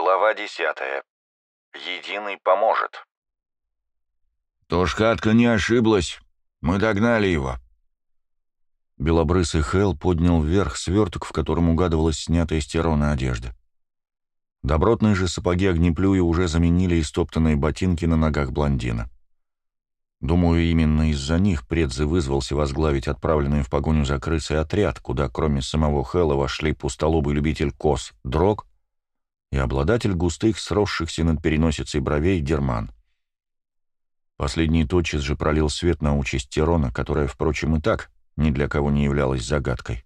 Глава десятая. Единый поможет. «Тошкатка не ошиблась. Мы догнали его». Белобрысый Хэл поднял вверх сверток, в котором угадывалась снятая с Терона одежда. Добротные же сапоги огнеплюя уже заменили истоптанные ботинки на ногах блондина. Думаю, именно из-за них предзы вызвался возглавить отправленный в погоню за крысой отряд, куда кроме самого Хэлла вошли пустолобый любитель коз, дрог и обладатель густых, сросшихся над переносицей бровей Дерман. Последний тотчас же пролил свет на участь Тирона, которая, впрочем, и так ни для кого не являлась загадкой.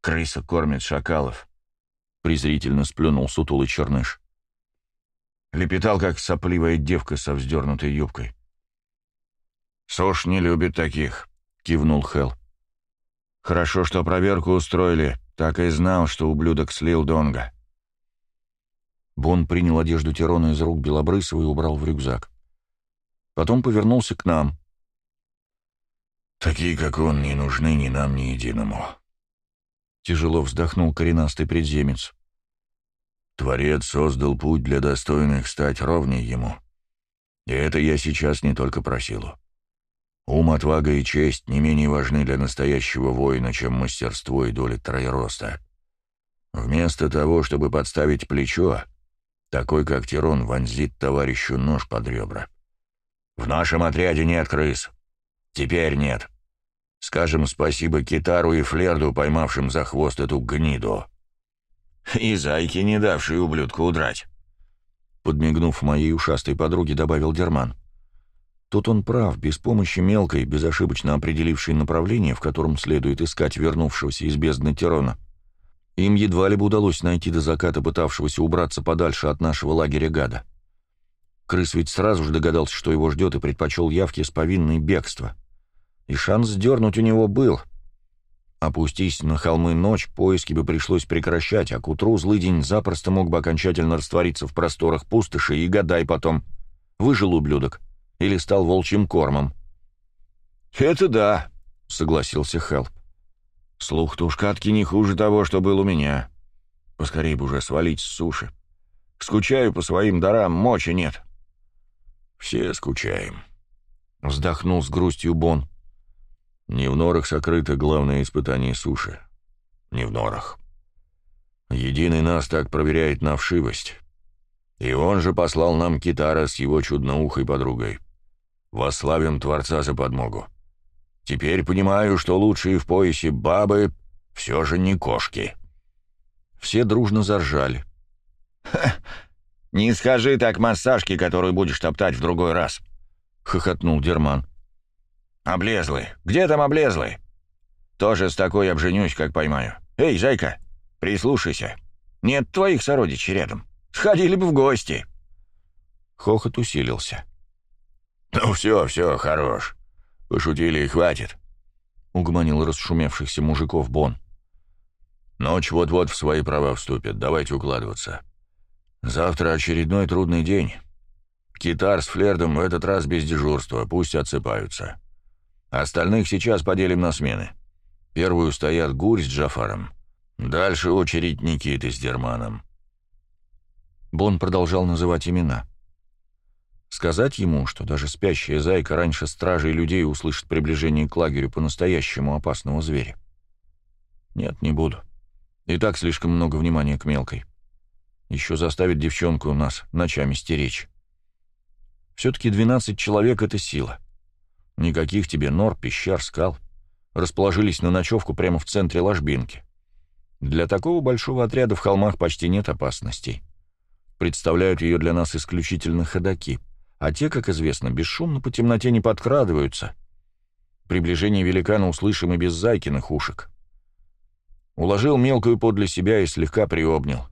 «Крыса кормит шакалов», — презрительно сплюнул сутулый черныш. Лепетал, как сопливая девка со вздернутой юбкой. «Сош не любит таких», — кивнул Хел. «Хорошо, что проверку устроили. Так и знал, что ублюдок слил Донга». Бон принял одежду Тирона из рук Белобрысова и убрал в рюкзак. Потом повернулся к нам. «Такие, как он, не нужны ни нам, ни единому». Тяжело вздохнул коренастый предземец. Творец создал путь для достойных стать ровней ему. И это я сейчас не только про силу. Ум, отвага и честь не менее важны для настоящего воина, чем мастерство и доля троероста. Вместо того, чтобы подставить плечо, такой как Тирон вонзит товарищу нож под ребра. В нашем отряде нет крыс. Теперь нет. Скажем спасибо Китару и Флерду, поймавшим за хвост эту гниду. И зайки, не давшие ублюдку удрать. Подмигнув моей ушастой подруге, добавил Дерман. Тут он прав, без помощи мелкой, безошибочно определившей направление, в котором следует искать вернувшегося из бездны Тирона. Им едва ли бы удалось найти до заката пытавшегося убраться подальше от нашего лагеря гада. Крыс ведь сразу же догадался, что его ждет, и предпочел явки с повинной бегства. И шанс сдернуть у него был — Опустись на холмы ночь, поиски бы пришлось прекращать, а к утру злый день запросто мог бы окончательно раствориться в просторах пустоши, и гадай потом, выжил ублюдок или стал волчьим кормом. «Это да», — согласился Хелп. «Слух тушкатки не хуже того, что был у меня. Поскорей бы уже свалить с суши. Скучаю по своим дарам, мочи нет». «Все скучаем», — вздохнул с грустью Бон. Не в норах сокрыто главное испытание суши. Не в норах. Единый нас так проверяет на вшивость. И он же послал нам китара с его чудноухой подругой. Восславим Творца за подмогу. Теперь понимаю, что лучшие в поясе бабы все же не кошки. Все дружно заржали. «Ха! Не скажи так массажки, которую будешь топтать в другой раз!» — хохотнул Дерман. «Облезлый! Где там облезлый? Тоже с такой обженюсь, как поймаю. Эй, зайка, прислушайся. Нет твоих сородичей рядом. Сходили бы в гости!» Хохот усилился. «Ну все, все, хорош. Пошутили и хватит», — угомонил расшумевшихся мужиков Бон. «Ночь вот-вот в свои права вступит. Давайте укладываться. Завтра очередной трудный день. Китар с Флердом в этот раз без дежурства. Пусть отсыпаются». Остальных сейчас поделим на смены. Первую стоят Гурь с Джафаром. Дальше очередь Никиты с Дерманом. Бон продолжал называть имена. Сказать ему, что даже спящая зайка раньше стражей людей услышит приближение к лагерю по-настоящему опасного зверя? Нет, не буду. И так слишком много внимания к мелкой. Еще заставит девчонку у нас ночами стеречь. Все-таки 12 человек — это сила. — Никаких тебе нор, пещер, скал. Расположились на ночевку прямо в центре ложбинки. Для такого большого отряда в холмах почти нет опасностей. Представляют ее для нас исключительно ходаки, а те, как известно, бесшумно по темноте не подкрадываются. Приближение великана услышим и без зайкиных ушек. Уложил мелкую подле себя и слегка приобнял.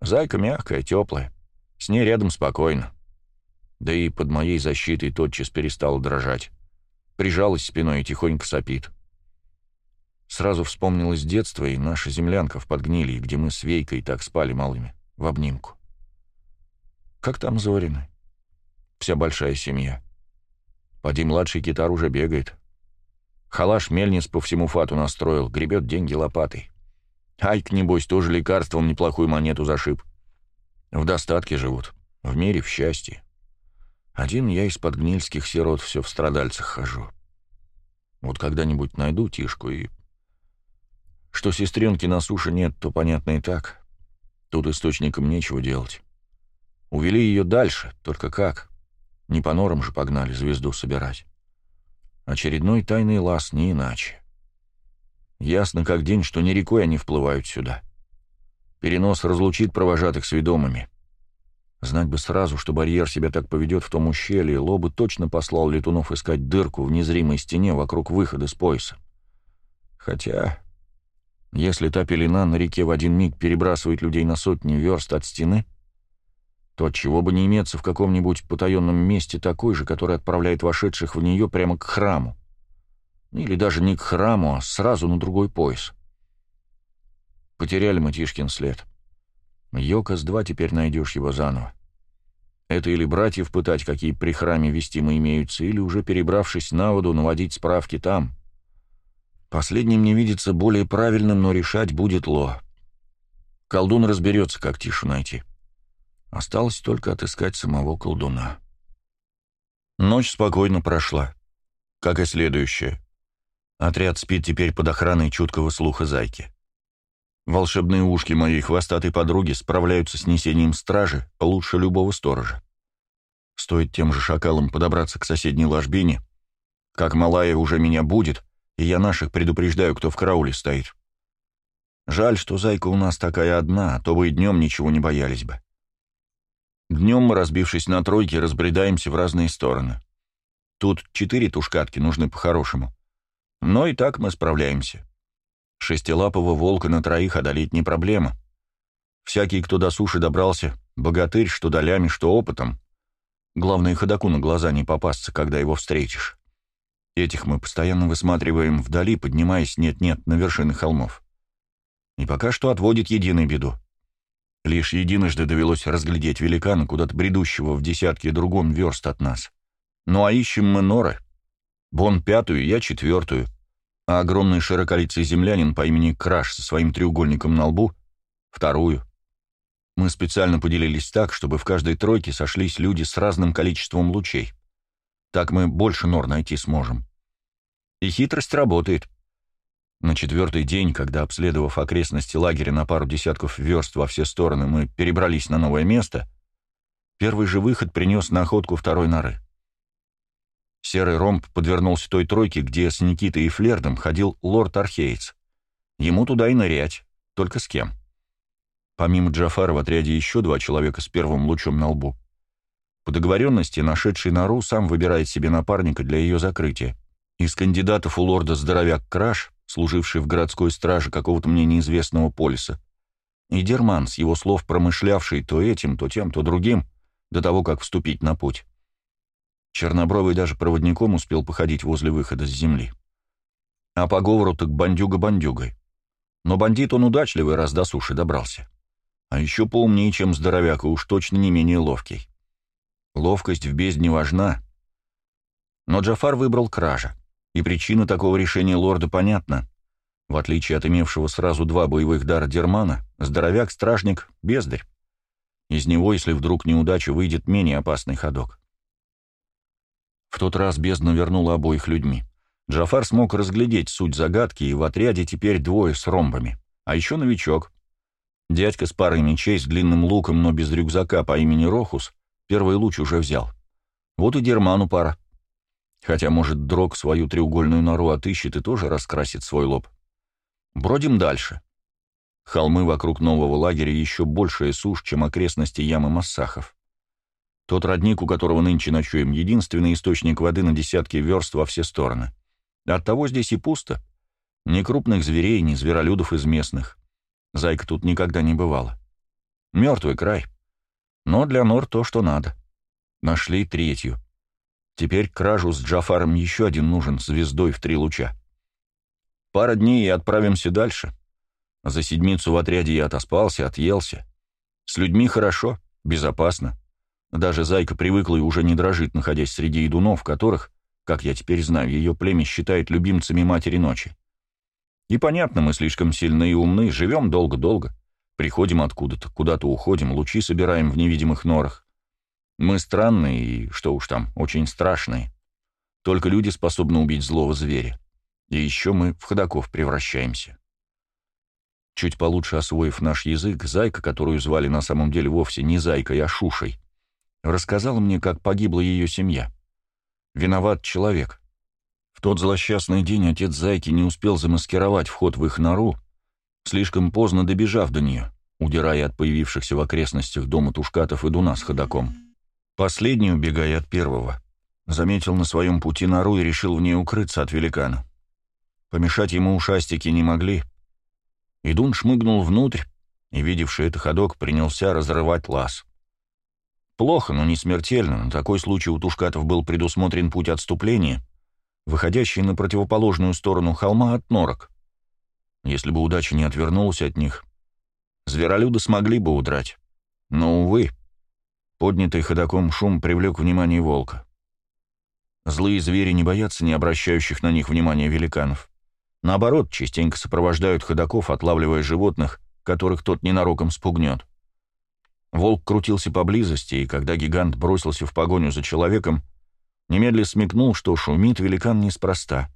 Зайка мягкая, теплая, с ней рядом спокойно. Да и под моей защитой тотчас перестал дрожать прижалась спиной и тихонько сопит. Сразу вспомнилось детство и наша землянка в Подгнилье, где мы с Вейкой так спали малыми, в обнимку. Как там заварены? Вся большая семья. Поди младший китар уже бегает. Халаш мельниц по всему фату настроил, гребет деньги лопатой. Айк, небось, тоже лекарством неплохую монету зашиб. В достатке живут, в мире, в счастье. Один я из-под гнильских сирот все в страдальцах хожу. Вот когда-нибудь найду Тишку и... Что сестренки на суше нет, то понятно и так. Тут источником нечего делать. Увели ее дальше, только как? Не по норам же погнали звезду собирать. Очередной тайный лаз, не иначе. Ясно как день, что не рекой они вплывают сюда. Перенос разлучит провожатых с ведомыми. Знать бы сразу, что барьер себя так поведет в том ущелье, Лобы точно послал летунов искать дырку в незримой стене вокруг выхода с пояса. Хотя, если та пелена на реке в один миг перебрасывает людей на сотни верст от стены, то чего бы не иметься в каком-нибудь потаенном месте такой же, который отправляет вошедших в нее прямо к храму. Или даже не к храму, а сразу на другой пояс. Потеряли мы Тишкин след. Йокос-2 теперь найдешь его заново. Это или братьев пытать, какие при храме вестимы имеются, или уже перебравшись на воду, наводить справки там. Последним не видится более правильным, но решать будет Ло. Колдун разберется, как Тишу найти. Осталось только отыскать самого колдуна. Ночь спокойно прошла, как и следующая. Отряд спит теперь под охраной чуткого слуха зайки. Волшебные ушки моей хвостатой подруги справляются с несением стражи лучше любого сторожа. Стоит тем же шакалам подобраться к соседней ложбине, как малая уже меня будет, и я наших предупреждаю, кто в карауле стоит. Жаль, что зайка у нас такая одна, а то бы и днем ничего не боялись бы. Днем мы, разбившись на тройки, разбредаемся в разные стороны. Тут четыре тушкатки нужны по-хорошему. Но и так мы справляемся. Шестилапого волка на троих одолеть не проблема. Всякий, кто до суши добрался, богатырь, что долями, что опытом. Главное, ходаку на глаза не попасться, когда его встретишь. Этих мы постоянно высматриваем вдали, поднимаясь нет-нет на вершины холмов. И пока что отводит единой беду. Лишь единожды довелось разглядеть великана, куда-то бредущего в десятки другом верст от нас. Ну а ищем мы норы. Бон пятую, я четвертую. А огромный широколицый землянин по имени Краш со своим треугольником на лбу — вторую. Мы специально поделились так, чтобы в каждой тройке сошлись люди с разным количеством лучей. Так мы больше нор найти сможем. И хитрость работает. На четвертый день, когда, обследовав окрестности лагеря на пару десятков верст во все стороны, мы перебрались на новое место, первый же выход принес находку второй норы. Серый ромб подвернулся той тройке, где с Никитой и Флердом ходил лорд Археец. Ему туда и нырять, только с кем. Помимо Джафара в отряде еще два человека с первым лучом на лбу. По договоренности, нашедший нору сам выбирает себе напарника для ее закрытия. Из кандидатов у лорда здоровяк Краш, служивший в городской страже какого-то мне неизвестного полиса, и Дерман, с его слов промышлявший то этим, то тем, то другим, до того, как вступить на путь. Чернобровый даже проводником успел походить возле выхода с земли. А по говору так бандюга бандюгой. Но бандит он удачливый, раз до суши добрался. А еще поумнее, чем здоровяк, и уж точно не менее ловкий. Ловкость в бездне важна. Но Джафар выбрал кража. И причина такого решения лорда понятна. В отличие от имевшего сразу два боевых дара Дермана, здоровяк-стражник — бездарь. Из него, если вдруг неудача, выйдет менее опасный ходок. В тот раз бездна вернула обоих людьми. Джафар смог разглядеть суть загадки, и в отряде теперь двое с ромбами. А еще новичок. Дядька с парой мечей, с длинным луком, но без рюкзака по имени Рохус, первый луч уже взял. Вот и Дерману пара. Хотя, может, Дрог свою треугольную нору отыщет и тоже раскрасит свой лоб. Бродим дальше. Холмы вокруг нового лагеря еще большая сушь, чем окрестности ямы Массахов. Тот родник, у которого нынче ночуем, единственный источник воды на десятки верст во все стороны. Оттого здесь и пусто. Ни крупных зверей, ни зверолюдов из местных. Зайка тут никогда не бывала. Мертвый край. Но для нор то, что надо. Нашли третью. Теперь кражу с Джафаром еще один нужен, звездой в три луча. Пара дней и отправимся дальше. За седмицу в отряде я отоспался, отъелся. С людьми хорошо, безопасно. Даже зайка привыкла и уже не дрожит, находясь среди идунов, которых, как я теперь знаю, ее племя считает любимцами матери ночи. И понятно, мы слишком сильны и умны, живем долго-долго. Приходим откуда-то, куда-то уходим, лучи собираем в невидимых норах. Мы странные и, что уж там, очень страшные. Только люди способны убить злого зверя. И еще мы в ходаков превращаемся. Чуть получше освоив наш язык, Зайка, которую звали на самом деле вовсе не Зайкой, а Шушей, рассказала мне, как погибла ее семья. Виноват человек. В тот злосчастный день отец Зайки не успел замаскировать вход в их нору, слишком поздно добежав до нее, удирая от появившихся в окрестностях дома Тушкатов и Дуна с ходаком. Последний, убегая от первого, заметил на своем пути нору и решил в ней укрыться от великана. Помешать ему ушастики не могли. Идун шмыгнул внутрь, и, видевший это ходок, принялся разрывать лаз. Плохо, но не смертельно. На такой случай у Тушкатов был предусмотрен путь отступления, выходящий на противоположную сторону холма от норок. Если бы удача не отвернулась от них, зверолюды смогли бы удрать. Но, увы, поднятый ходоком шум привлек внимание волка. Злые звери не боятся не обращающих на них внимания великанов. Наоборот, частенько сопровождают ходоков, отлавливая животных, которых тот ненароком спугнет. Волк крутился поблизости, и когда гигант бросился в погоню за человеком, немедля смекнул, что шумит великан неспроста.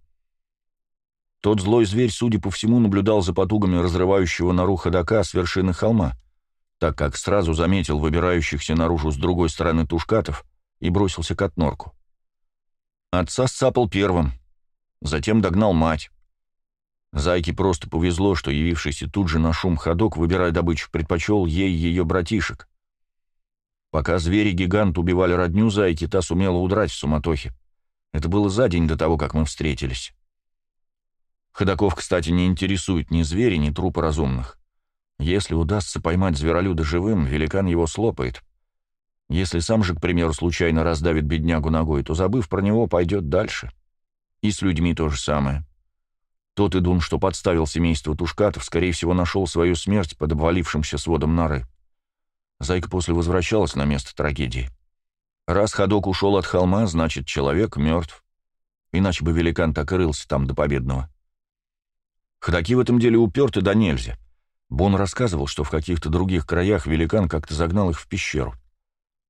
Тот злой зверь, судя по всему, наблюдал за потугами разрывающего нору ходока с вершины холма, так как сразу заметил выбирающихся наружу с другой стороны тушкатов и бросился к отнорку. Отца сцапал первым, затем догнал мать. Зайке просто повезло, что явившийся тут же на шум ходок, выбирая добычу, предпочел ей ее братишек. Пока звери-гигант убивали родню Зайки, та сумела удрать в суматохе. Это было за день до того, как мы встретились. Ходоков, кстати, не интересует ни звери, ни трупы разумных. Если удастся поймать зверолюда живым, великан его слопает. Если сам же, к примеру, случайно раздавит беднягу ногой, то, забыв про него, пойдет дальше. И с людьми то же самое. Тот идун, что подставил семейство Тушкатов, скорее всего, нашел свою смерть под обвалившимся сводом норы. Зайка после возвращалась на место трагедии. Раз ходок ушел от холма, значит, человек мертв. Иначе бы великан так и рылся там до победного. Ходаки в этом деле уперты да нельзя. Бон рассказывал, что в каких-то других краях великан как-то загнал их в пещеру.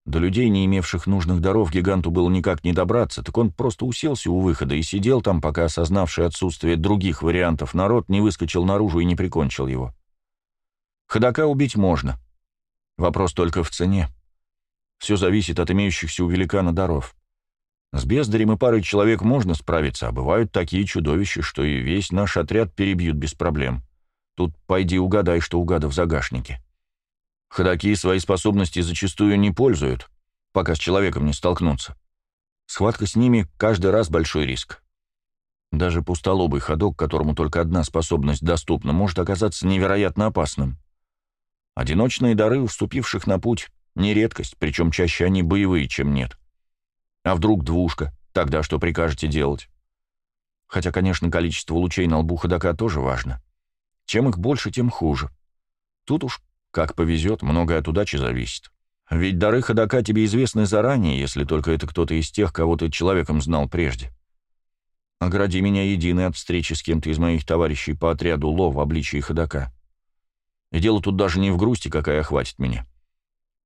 До людей, не имевших нужных даров, гиганту было никак не добраться, так он просто уселся у выхода и сидел там, пока осознавший отсутствие других вариантов народ не выскочил наружу и не прикончил его. Ходока убить можно. Вопрос только в цене. Все зависит от имеющихся у великана даров. С бездарем и парой человек можно справиться, а бывают такие чудовища, что и весь наш отряд перебьют без проблем. Тут пойди угадай, что у в загашнике. Ходаки свои способности зачастую не пользуют, пока с человеком не столкнутся. Схватка с ними каждый раз большой риск. Даже пустолобый ходок, которому только одна способность доступна, может оказаться невероятно опасным. Одиночные дары, вступивших на путь, не редкость, причем чаще они боевые, чем нет. А вдруг двушка? Тогда что прикажете делать? Хотя, конечно, количество лучей на лбу ходока тоже важно. Чем их больше, тем хуже. Тут уж как повезет, многое от удачи зависит. Ведь дары ходока тебе известны заранее, если только это кто-то из тех, кого ты человеком знал прежде. Огради меня единой от встречи с кем-то из моих товарищей по отряду Ло в обличии ходока. И дело тут даже не в грусти, какая охватит меня.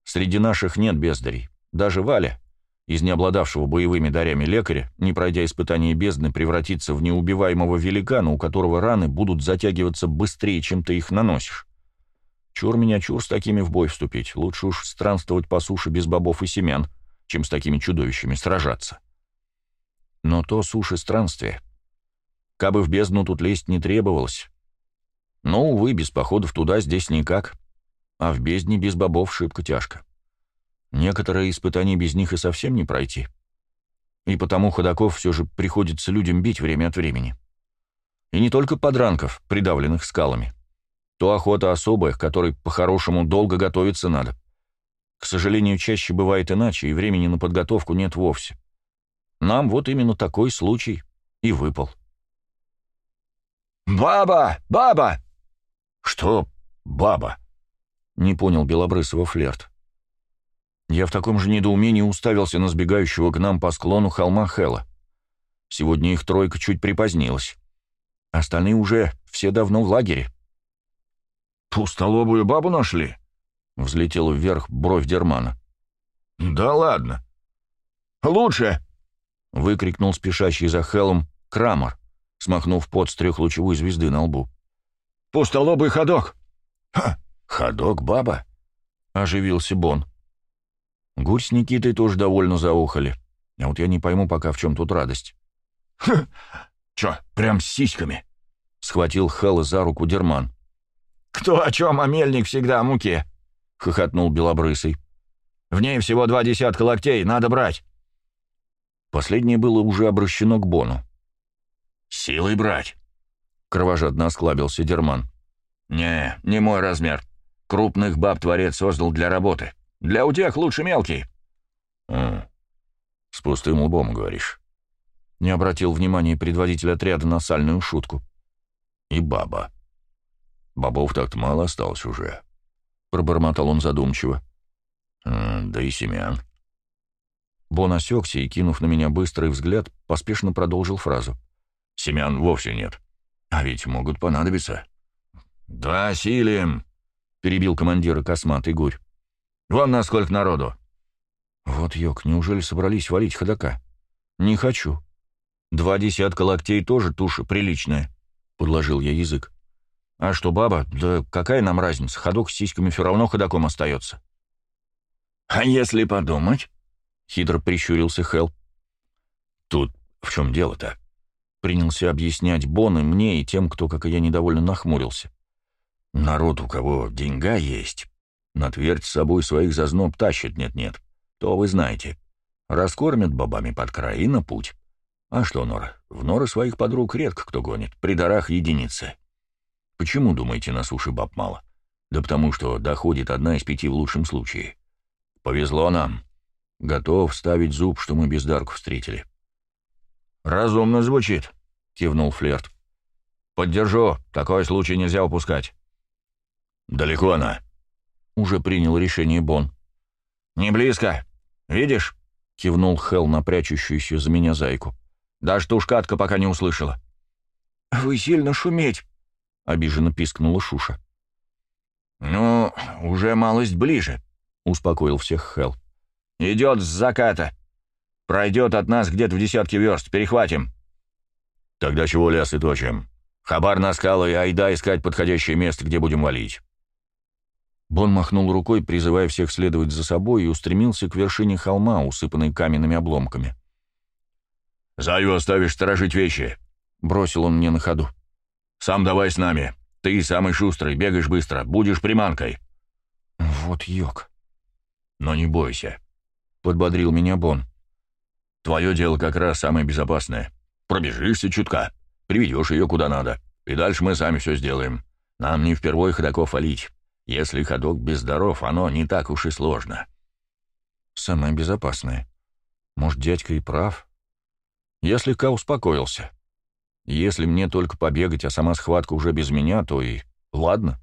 Среди наших нет бездарей. Даже Валя, из необладавшего боевыми дарями лекаря, не пройдя испытание бездны, превратится в неубиваемого великана, у которого раны будут затягиваться быстрее, чем ты их наносишь. Чур меня, чур с такими в бой вступить. Лучше уж странствовать по суше без бобов и семян, чем с такими чудовищами сражаться. Но то суши странствие. Кабы в бездну тут лезть не требовалось. Но, увы, без походов туда здесь никак. А в бездне без бобов шибко тяжко. Некоторые испытания без них и совсем не пройти. И потому ходаков все же приходится людям бить время от времени. И не только подранков, придавленных скалами. То охота особая, к которой по-хорошему долго готовиться надо. К сожалению, чаще бывает иначе, и времени на подготовку нет вовсе. Нам вот именно такой случай и выпал. «Баба! Баба!» «Что баба?» — не понял Белобрысова флерт. Я в таком же недоумении уставился на сбегающего к нам по склону холма Хэла. Сегодня их тройка чуть припозднилась. Остальные уже все давно в лагере. «Пустолобую бабу нашли?» — взлетела вверх бровь Дермана. «Да ладно!» «Лучше!» — выкрикнул спешащий за Хелом Крамер, смахнув пот с трехлучевой звезды на лбу. «Пустолобый ходок!» «Ха! Ходок, баба!» — оживился Бон. Гурь с Никитой тоже довольно заухали. А вот я не пойму пока, в чем тут радость. «Хм! Чё, прям с сиськами?» — схватил Хэлла за руку Дерман. «Кто о чем, а мельник всегда о муке!» — хохотнул Белобрысый. «В ней всего два десятка локтей, надо брать!» Последнее было уже обращено к Бону. «Силой брать!» — кровожадно осклабился Дерман. «Не, не мой размер. Крупных баб творец создал для работы. Для утех лучше мелкий». «М с пустым лбом, говоришь?» Не обратил внимания предводитель отряда на сальную шутку. «И баба. Бобов так-то мало осталось уже», — пробормотал он задумчиво. «Да и семян». Бон осекся и, кинув на меня быстрый взгляд, поспешно продолжил фразу. «Семян вовсе нет. А ведь могут понадобиться». «Да, силим», — перебил командира косматый гурь. «Вон насколько народу». «Вот ёк, неужели собрались валить ходока?» «Не хочу. Два десятка локтей тоже туша приличная», — подложил я язык. «А что, баба? Да какая нам разница? Ходок с сиськами все равно ходоком остается». «А если подумать?» — хитро прищурился Хелл. «Тут в чем дело-то?» — принялся объяснять Бон и мне, и тем, кто, как и я, недовольно нахмурился. «Народ, у кого деньга есть, на твердь с собой своих зазноб тащит нет-нет, то вы знаете. Раскормят бабами под край и на путь. А что, Нора, в норы своих подруг редко кто гонит, при дарах единицы. Почему, думаете, на суше баб мало? Да потому что доходит одна из пяти в лучшем случае. Повезло нам. Готов ставить зуб, что мы бездарку встретили. «Разумно звучит», — кивнул Флерт. «Поддержу. Такой случай нельзя упускать». «Далеко она?» — уже принял решение Бон. «Не близко. Видишь?» — кивнул Хел на прячущуюся за меня зайку. «Даже тушкатка пока не услышала». «Вы сильно шуметь», — обиженно пискнула Шуша. «Ну, уже малость ближе», — успокоил всех Хел. «Идет с заката. Пройдет от нас где-то в десятке верст. Перехватим». «Тогда чего лясы точим? Хабар на скалы и айда искать подходящее место, где будем валить». Бон махнул рукой, призывая всех следовать за собой, и устремился к вершине холма, усыпанной каменными обломками. «Заю оставишь сторожить вещи», — бросил он мне на ходу. «Сам давай с нами. Ты самый шустрый, бегаешь быстро, будешь приманкой». «Вот ёк». «Но не бойся», — подбодрил меня Бон. «Твое дело как раз самое безопасное. Пробежишься чутка, приведешь ее куда надо, и дальше мы сами все сделаем. Нам не впервой ходоков валить». Если ходок безздоров, оно не так уж и сложно. Самое безопасное. Может, дядька и прав? Я слегка успокоился. Если мне только побегать, а сама схватка уже без меня, то и ладно.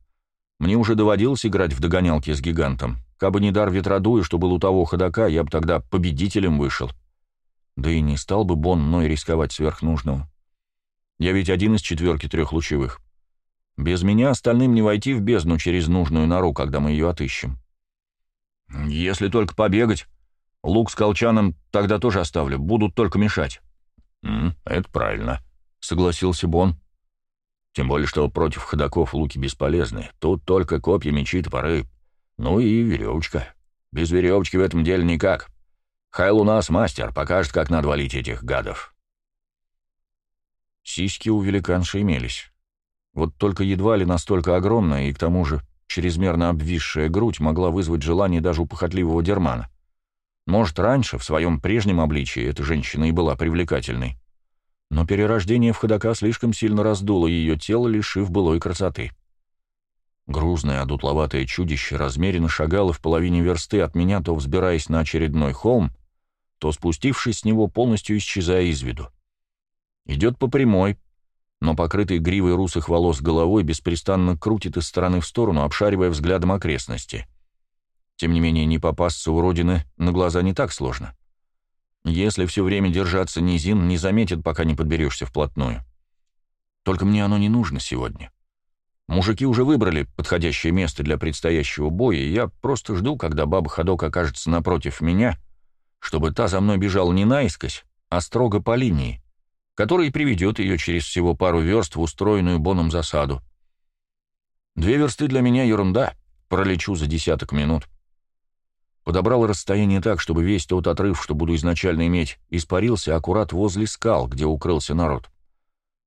Мне уже доводилось играть в догонялки с гигантом. Кабы не дар ветродуя, что был у того ходока, я бы тогда победителем вышел. Да и не стал бы Бон мной рисковать сверхнужного. Я ведь один из четверки трех лучевых. Без меня остальным не войти в бездну через нужную нору, когда мы ее отыщем. Если только побегать. Лук с колчаном тогда тоже оставлю, будут только мешать. «М, «Это правильно», — согласился Бон. «Тем более, что против ходаков луки бесполезны. Тут только копья, мечи, топоры. Ну и веревочка. Без веревочки в этом деле никак. Хайл у нас мастер, покажет, как надо валить этих гадов». Сиськи у великанши имелись. Вот только едва ли настолько огромная и, к тому же, чрезмерно обвисшая грудь могла вызвать желание даже у похотливого дермана. Может, раньше, в своем прежнем обличии, эта женщина и была привлекательной. Но перерождение в ходока слишком сильно раздуло ее тело, лишив былой красоты. Грузное, одутловатое чудище размеренно шагало в половине версты от меня, то взбираясь на очередной холм, то спустившись с него, полностью исчезая из виду. Идет по прямой, но покрытый гривой русых волос головой беспрестанно крутит из стороны в сторону, обшаривая взглядом окрестности. Тем не менее, не попасться у родины на глаза не так сложно. Если все время держаться низин, не заметит, пока не подберешься вплотную. Только мне оно не нужно сегодня. Мужики уже выбрали подходящее место для предстоящего боя, и я просто жду, когда баба Ходок окажется напротив меня, чтобы та за мной бежала не наискось, а строго по линии, которая приведет ее через всего пару верст в устроенную Боном засаду. Две версты для меня ерунда, пролечу за десяток минут. Подобрал расстояние так, чтобы весь тот отрыв, что буду изначально иметь, испарился аккурат возле скал, где укрылся народ.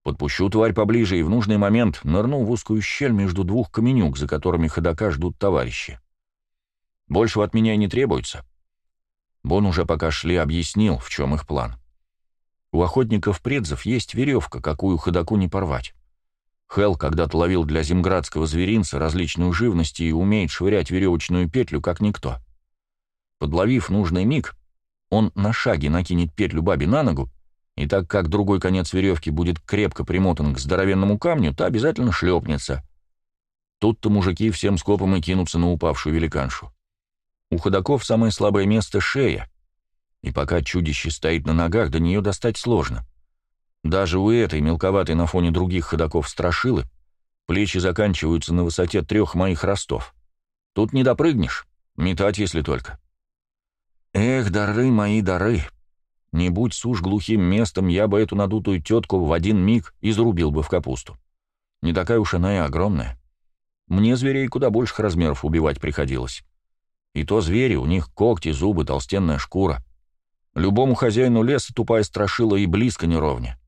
Подпущу тварь поближе и в нужный момент нырну в узкую щель между двух каменюк, за которыми ходока ждут товарищи. Большего от меня и не требуется. Бон уже пока шли объяснил, в чем их план. У охотников предзов есть веревка, какую ходоку не порвать. Хел когда-то ловил для земградского зверинца различную живность и умеет швырять веревочную петлю, как никто. Подловив нужный миг, он на шаге накинет петлю бабе на ногу, и так как другой конец веревки будет крепко примотан к здоровенному камню, то обязательно шлепнется. Тут-то мужики всем скопом и кинутся на упавшую великаншу. У ходаков самое слабое место — шея, и пока чудище стоит на ногах, до нее достать сложно. Даже у этой, мелковатой на фоне других ходаков страшилы, плечи заканчиваются на высоте трех моих ростов. Тут не допрыгнешь, метать если только. Эх, дары мои, дары! Не будь сушь глухим местом, я бы эту надутую тетку в один миг изрубил бы в капусту. Не такая уж она и огромная. Мне зверей куда больших размеров убивать приходилось. И то звери, у них когти, зубы, толстенная шкура. Любому хозяину леса тупая страшила и близко не ровня.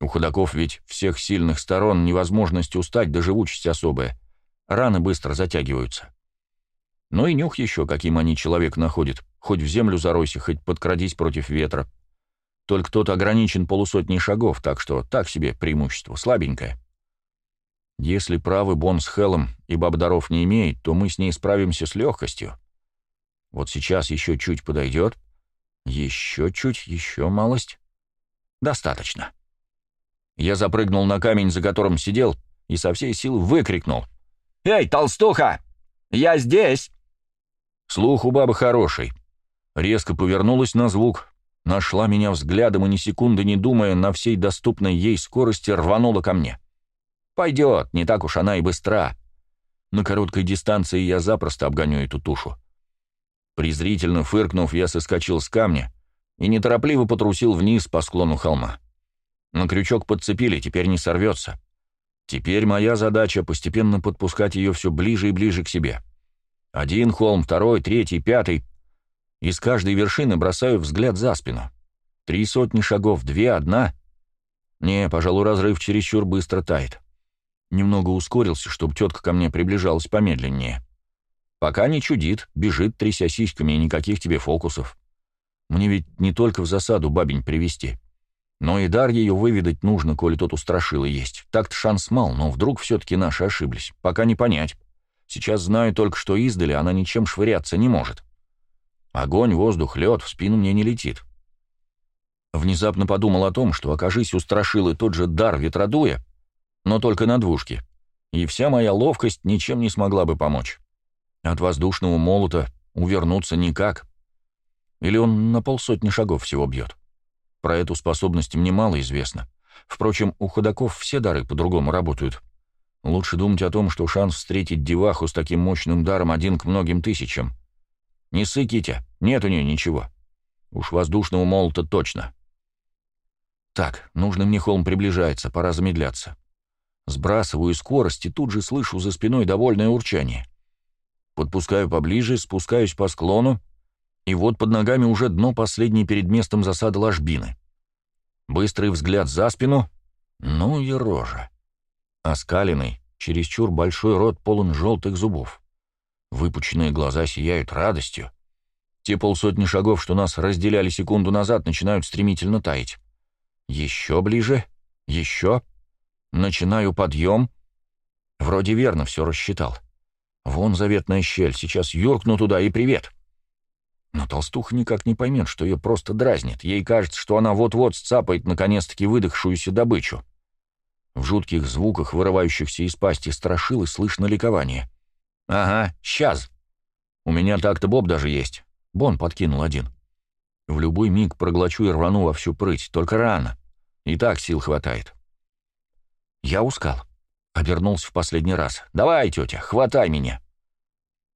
У ходаков ведь всех сильных сторон невозможность устать да живучесть особая. Раны быстро затягиваются. Ну и нюх еще, каким они человек находит. Хоть в землю заройся, хоть подкрадись против ветра. Только тот ограничен полусотней шагов, так что так себе преимущество, слабенькое. Если правы Бон с Хеллом и Бабдаров не имеет, то мы с ней справимся с легкостью. Вот сейчас еще чуть подойдет. Еще чуть, еще малость. Достаточно. Я запрыгнул на камень, за которым сидел, и со всей силы выкрикнул. «Эй, толстуха! Я здесь!» Слух у бабы хороший. Резко повернулась на звук, нашла меня взглядом и ни секунды не думая, на всей доступной ей скорости рванула ко мне. Пойдет, не так уж она и быстра. На короткой дистанции я запросто обгоню эту тушу. Презрительно фыркнув, я соскочил с камня и неторопливо потрусил вниз по склону холма. На крючок подцепили, теперь не сорвется. Теперь моя задача постепенно подпускать ее все ближе и ближе к себе. Один холм, второй, третий, пятый — из каждой вершины бросаю взгляд за спину. Три сотни шагов, две, одна. Не, пожалуй, разрыв чересчур быстро тает. Немного ускорился, чтобы тетка ко мне приближалась помедленнее. Пока не чудит, бежит, тряся сиськами, и никаких тебе фокусов. Мне ведь не только в засаду бабень привести, но и дар ее выведать нужно, коли тот устрашил и есть. Так-то шанс мал, но вдруг все-таки наши ошиблись. Пока не понять. Сейчас знаю только, что издали она ничем швыряться не может. Огонь, воздух, лед в спину мне не летит. Внезапно подумал о том, что, окажись, устрашил и тот же дар ветродуя, но только на двушке, и вся моя ловкость ничем не смогла бы помочь. От воздушного молота увернуться никак. Или он на полсотни шагов всего бьет. Про эту способность мне мало известно. Впрочем, у ходаков все дары по-другому работают. Лучше думать о том, что шанс встретить деваху с таким мощным даром один к многим тысячам — не ссы, Китя, нет у нее ничего. Уж воздушного молота точно. Так, нужный мне холм приближается, пора замедляться. Сбрасываю скорость и тут же слышу за спиной довольное урчание. Подпускаю поближе, спускаюсь по склону, и вот под ногами уже дно последней перед местом засады ложбины. Быстрый взгляд за спину, ну и рожа. Оскаленный, чересчур большой рот полон желтых зубов. Выпученные глаза сияют радостью. Те полсотни шагов, что нас разделяли секунду назад, начинают стремительно таять. Еще ближе, еще. Начинаю подъем. Вроде верно все рассчитал. Вон заветная щель, сейчас юркну туда и привет. Но толстуха никак не поймет, что ее просто дразнит. Ей кажется, что она вот-вот сцапает наконец-таки выдохшуюся добычу. В жутких звуках, вырывающихся из пасти страшилы, слышно ликование. «Ага, сейчас. У меня так-то боб даже есть. Бон подкинул один. В любой миг проглочу и рвану во всю прыть, только рано. И так сил хватает». Я ускал. Обернулся в последний раз. «Давай, тетя, хватай меня!»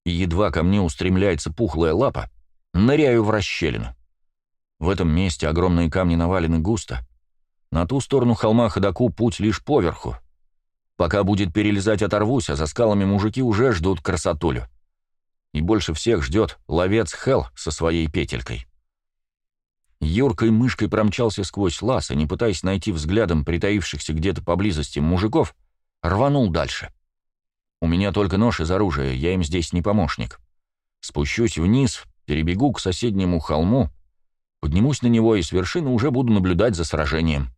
И едва ко мне устремляется пухлая лапа, ныряю в расщелину. В этом месте огромные камни навалены густо. На ту сторону холма ходаку путь лишь поверху. Пока будет перелезать, оторвусь, а за скалами мужики уже ждут красотулю. И больше всех ждет ловец Хел со своей петелькой. Юркой мышкой промчался сквозь лаз и, не пытаясь найти взглядом притаившихся где-то поблизости мужиков, рванул дальше. У меня только нож из оружия, я им здесь не помощник. Спущусь вниз, перебегу к соседнему холму, поднимусь на него и с вершины уже буду наблюдать за сражением.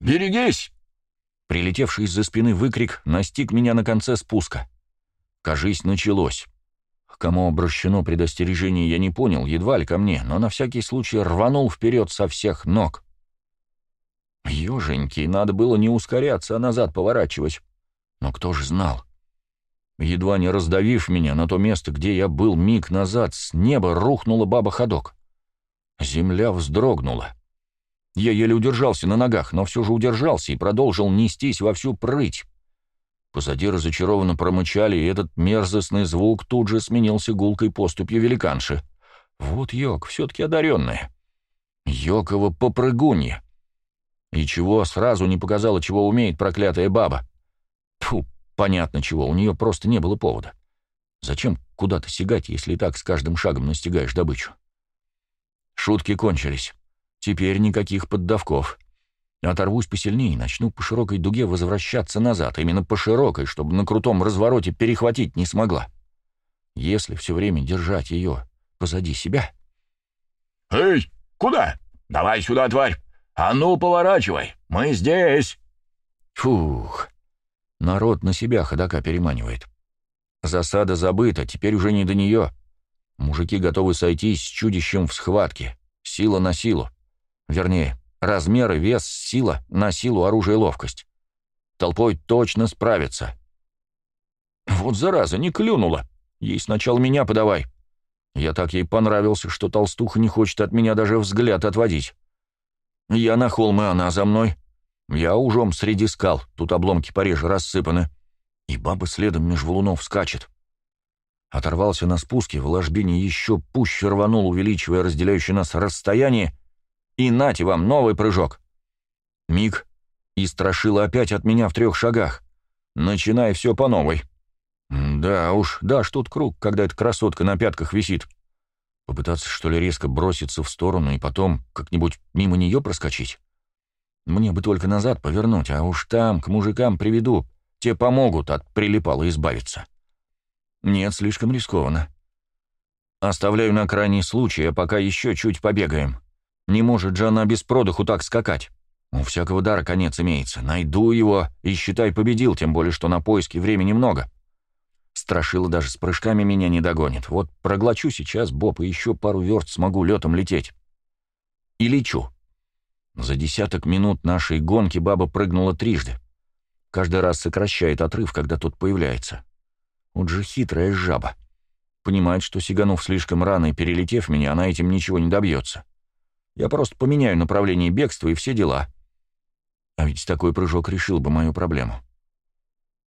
«Берегись!» Прилетевший из-за спины выкрик настиг меня на конце спуска. Кажись, началось. К кому обращено предостережение, я не понял, едва ли ко мне, но на всякий случай рванул вперед со всех ног. Ёженьки, надо было не ускоряться, а назад поворачивать. Но кто же знал? Едва не раздавив меня на то место, где я был миг назад, с неба рухнула баба-ходок. Земля вздрогнула. Я еле удержался на ногах, но все же удержался и продолжил нестись во всю прыть. Позади разочарованно промычали, и этот мерзостный звук тут же сменился гулкой поступью великанши. Вот йог, все-таки одаренная. Йокова попрыгунья. И чего сразу не показала, чего умеет проклятая баба. Фу, понятно чего, у нее просто не было повода. Зачем куда-то сигать, если и так с каждым шагом настигаешь добычу? Шутки кончились. Теперь никаких поддавков. Оторвусь посильнее и начну по широкой дуге возвращаться назад, именно по широкой, чтобы на крутом развороте перехватить не смогла. Если все время держать ее позади себя... «Эй, куда? Давай сюда, тварь! А ну, поворачивай! Мы здесь!» Фух, народ на себя ходока переманивает. Засада забыта, теперь уже не до нее. Мужики готовы сойтись с чудищем в схватке. Сила на силу. Вернее, размеры, вес, сила на силу, оружие, ловкость. Толпой точно справится. Вот зараза, не клюнула. Ей сначала меня подавай. Я так ей понравился, что толстуха не хочет от меня даже взгляд отводить. Я на холм, и она за мной. Я ужом среди скал, тут обломки пореже рассыпаны. И баба следом меж валунов скачет. Оторвался на спуске, в ложбине еще пуще рванул, увеличивая разделяющее нас расстояние, и нате вам новый прыжок. Миг, и страшила опять от меня в трех шагах. Начинай все по новой. Да уж, да, ж тут круг, когда эта красотка на пятках висит. Попытаться, что ли, резко броситься в сторону и потом как-нибудь мимо нее проскочить? Мне бы только назад повернуть, а уж там, к мужикам приведу. Те помогут от прилипала избавиться. Нет, слишком рискованно. Оставляю на крайний случай, а пока еще чуть побегаем. Не может же она без продыху так скакать. У всякого дара конец имеется. Найду его и, считай, победил, тем более, что на поиски времени много. Страшила даже с прыжками меня не догонит. Вот проглочу сейчас, Боб, и еще пару верст смогу летом лететь. И лечу. За десяток минут нашей гонки баба прыгнула трижды. Каждый раз сокращает отрыв, когда тот появляется. Вот же хитрая жаба. Понимает, что сиганув слишком рано и перелетев меня, она этим ничего не добьется. Я просто поменяю направление бегства и все дела. А ведь такой прыжок решил бы мою проблему.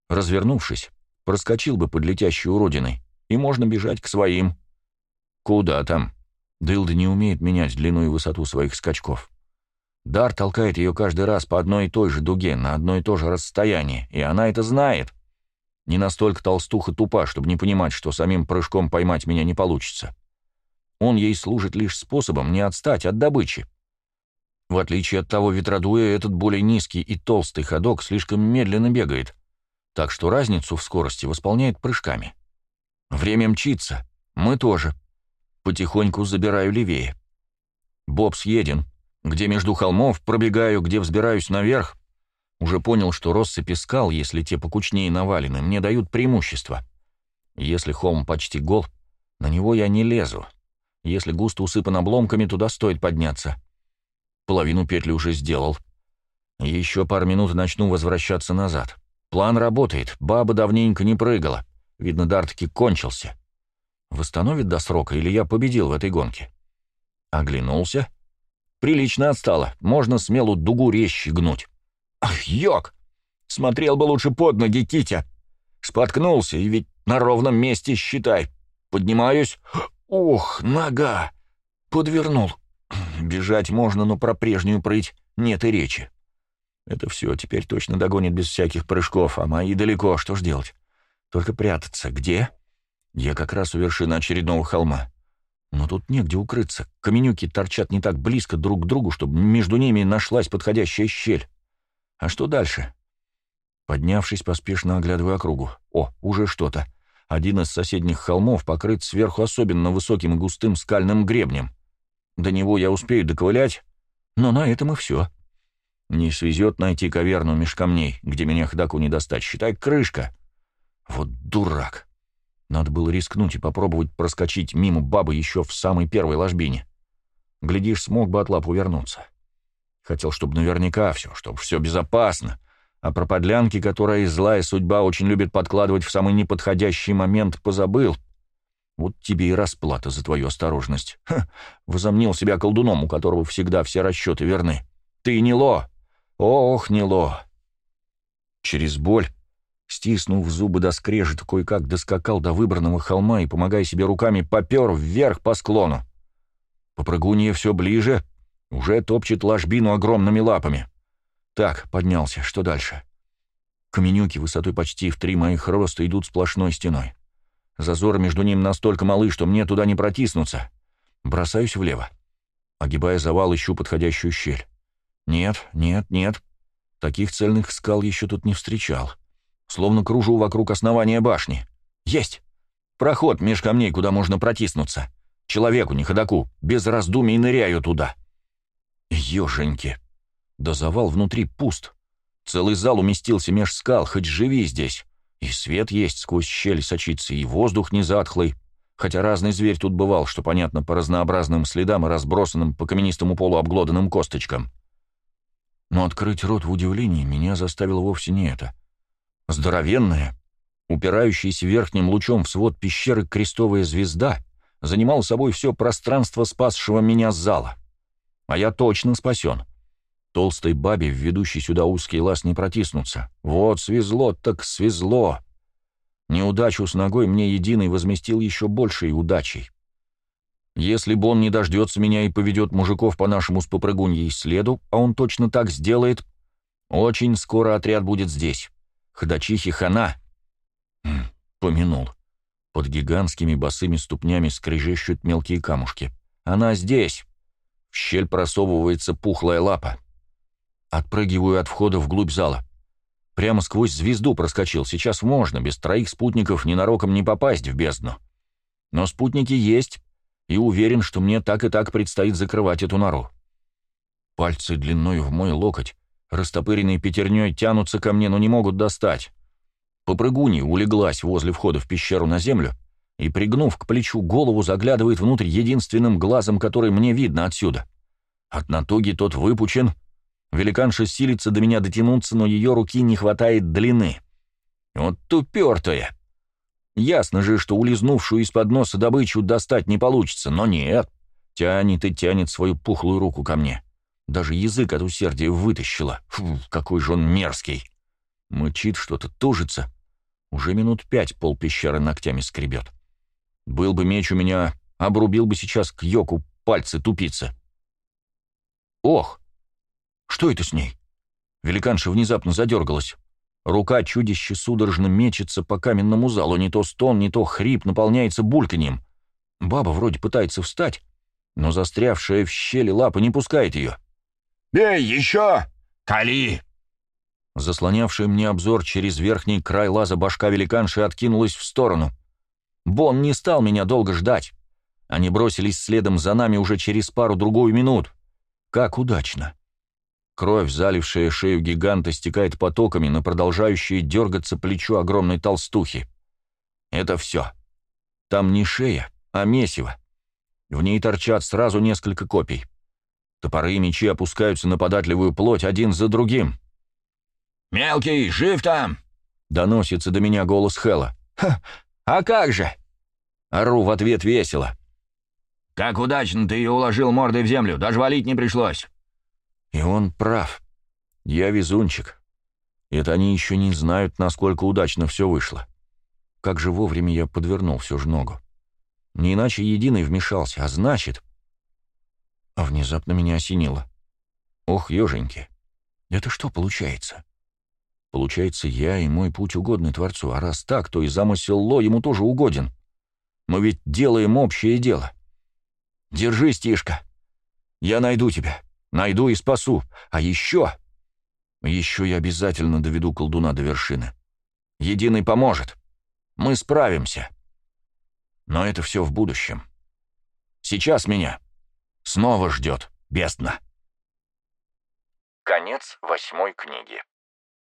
Развернувшись, проскочил бы под летящей уродиной, и можно бежать к своим. Куда там? Дылда не умеет менять длину и высоту своих скачков. Дар толкает ее каждый раз по одной и той же дуге, на одно и то же расстояние, и она это знает. Не настолько толстуха тупа, чтобы не понимать, что самим прыжком поймать меня не получится. Он ей служит лишь способом не отстать от добычи. В отличие от того ветродуя, этот более низкий и толстый ходок слишком медленно бегает, так что разницу в скорости восполняет прыжками. Время мчится, мы тоже. Потихоньку забираю левее. Боб съеден, где между холмов пробегаю, где взбираюсь наверх, уже понял, что россыпи скал, если те покучнее навалены, мне дают преимущество. Если холм почти гол, на него я не лезу. Если густо усыпан обломками, туда стоит подняться. Половину петли уже сделал. Еще пару минут начну возвращаться назад. План работает, баба давненько не прыгала. Видно, дар таки кончился. Восстановит до срока, или я победил в этой гонке? Оглянулся — Прилично отстала. Можно смело дугу резче гнуть. Ах, йог! Смотрел бы лучше под ноги, Китя. Споткнулся, и ведь на ровном месте, считай. Поднимаюсь. Ох, нога! Подвернул. Бежать можно, но про прежнюю прыть нет и речи. Это все, теперь точно догонит без всяких прыжков, а мои далеко, что ж делать? Только прятаться. Где? Я как раз у вершины очередного холма. Но тут негде укрыться. Каменюки торчат не так близко друг к другу, чтобы между ними нашлась подходящая щель. А что дальше? Поднявшись, поспешно оглядываю округу. О, уже что-то. Один из соседних холмов покрыт сверху особенно высоким и густым скальным гребнем. До него я успею доковылять, но на этом и все. Не свезет найти каверну меж камней, где меня ходаку не достать. Считай, крышка. Вот дурак. Надо было рискнуть и попробовать проскочить мимо бабы еще в самой первой ложбине. Глядишь, смог бы от лап увернуться. Хотел, чтобы наверняка все, чтобы все безопасно. А про подлянки, которая злая судьба очень любит подкладывать в самый неподходящий момент, позабыл. Вот тебе и расплата за твою осторожность. Ха, возомнил себя колдуном, у которого всегда все расчеты верны. Ты не ло. Ох, не ло. Через боль, стиснув зубы до скрежета, кое-как доскакал до выбранного холма и, помогая себе руками, попер вверх по склону. Попрыгунья все ближе, уже топчет ложбину огромными лапами. Так, поднялся, что дальше? Каменюки высотой почти в три моих роста идут сплошной стеной. Зазор между ним настолько малы, что мне туда не протиснуться. Бросаюсь влево. Огибая завал, ищу подходящую щель. Нет, нет, нет. Таких цельных скал еще тут не встречал. Словно кружу вокруг основания башни. Есть! Проход меж камней, куда можно протиснуться. Человеку, не ходаку, без раздумий ныряю туда. Ёженьки! Да завал внутри пуст. Целый зал уместился меж скал, хоть живи здесь. И свет есть, сквозь щель сочится, и воздух не затхлый. Хотя разный зверь тут бывал, что понятно по разнообразным следам и разбросанным по каменистому полу обглоданным косточкам. Но открыть рот в удивлении меня заставило вовсе не это. Здоровенная, упирающаяся верхним лучом в свод пещеры крестовая звезда занимала собой все пространство спасшего меня зала. А я точно спасен. Толстой бабе в ведущий сюда узкий лаз не протиснуться. Вот свезло так свезло. Неудачу с ногой мне единый возместил еще большей удачей. Если бы он не дождется меня и поведет мужиков по нашему с попрыгуньей следу, а он точно так сделает, очень скоро отряд будет здесь. Ходачихи хана. Помянул. Под гигантскими босыми ступнями скрежещут мелкие камушки. Она здесь. В щель просовывается пухлая лапа. Отпрыгиваю от входа вглубь зала. Прямо сквозь звезду проскочил. Сейчас можно, без троих спутников ненароком не попасть в бездну. Но спутники есть, и уверен, что мне так и так предстоит закрывать эту нору. Пальцы длиной в мой локоть, растопыренные пятерней, тянутся ко мне, но не могут достать. Попрыгунья улеглась возле входа в пещеру на землю и, пригнув к плечу голову, заглядывает внутрь единственным глазом, который мне видно отсюда. От натуги тот выпучен, Великанша силится до меня дотянуться, но ее руки не хватает длины. Вот тупертая. Ясно же, что улизнувшую из-под носа добычу достать не получится, но нет. Тянет и тянет свою пухлую руку ко мне. Даже язык от усердия вытащила. Фу, какой же он мерзкий. Мычит что-то, тужится. Уже минут пять пол пещеры ногтями скребет. Был бы меч у меня, обрубил бы сейчас к йоку пальцы тупицы. Ох! Что это с ней? Великанша внезапно задергалась. Рука чудища судорожно мечется по каменному залу, не то стон, не то хрип наполняется бульканьем. Баба вроде пытается встать, но застрявшая в щели лапа не пускает ее. «Бей еще! Кали!» Заслонявшая мне обзор через верхний край лаза башка великанши откинулась в сторону. Бон не стал меня долго ждать. Они бросились следом за нами уже через пару-другую минут. Как удачно. Кровь, залившая шею гиганта, стекает потоками на продолжающее дергаться плечо огромной толстухи. Это все. Там не шея, а месиво. В ней торчат сразу несколько копий. Топоры и мечи опускаются на податливую плоть один за другим. «Мелкий, жив там?» — доносится до меня голос Хэла. «Ха, а как же?» Ору в ответ весело. «Как удачно ты ее уложил мордой в землю, даже валить не пришлось. И он прав. Я везунчик. Это они еще не знают, насколько удачно все вышло. Как же вовремя я подвернул все же ногу. Не иначе единый вмешался, а значит... А внезапно меня осенило. Ох, еженьки, это что получается? Получается, я и мой путь угодны Творцу, а раз так, то и замысел Ло ему тоже угоден. Мы ведь делаем общее дело. Держись, Тишка. Я найду тебя. Найду и спасу. А еще... Еще я обязательно доведу колдуна до вершины. Единый поможет. Мы справимся. Но это все в будущем. Сейчас меня снова ждет бездна. Конец восьмой книги.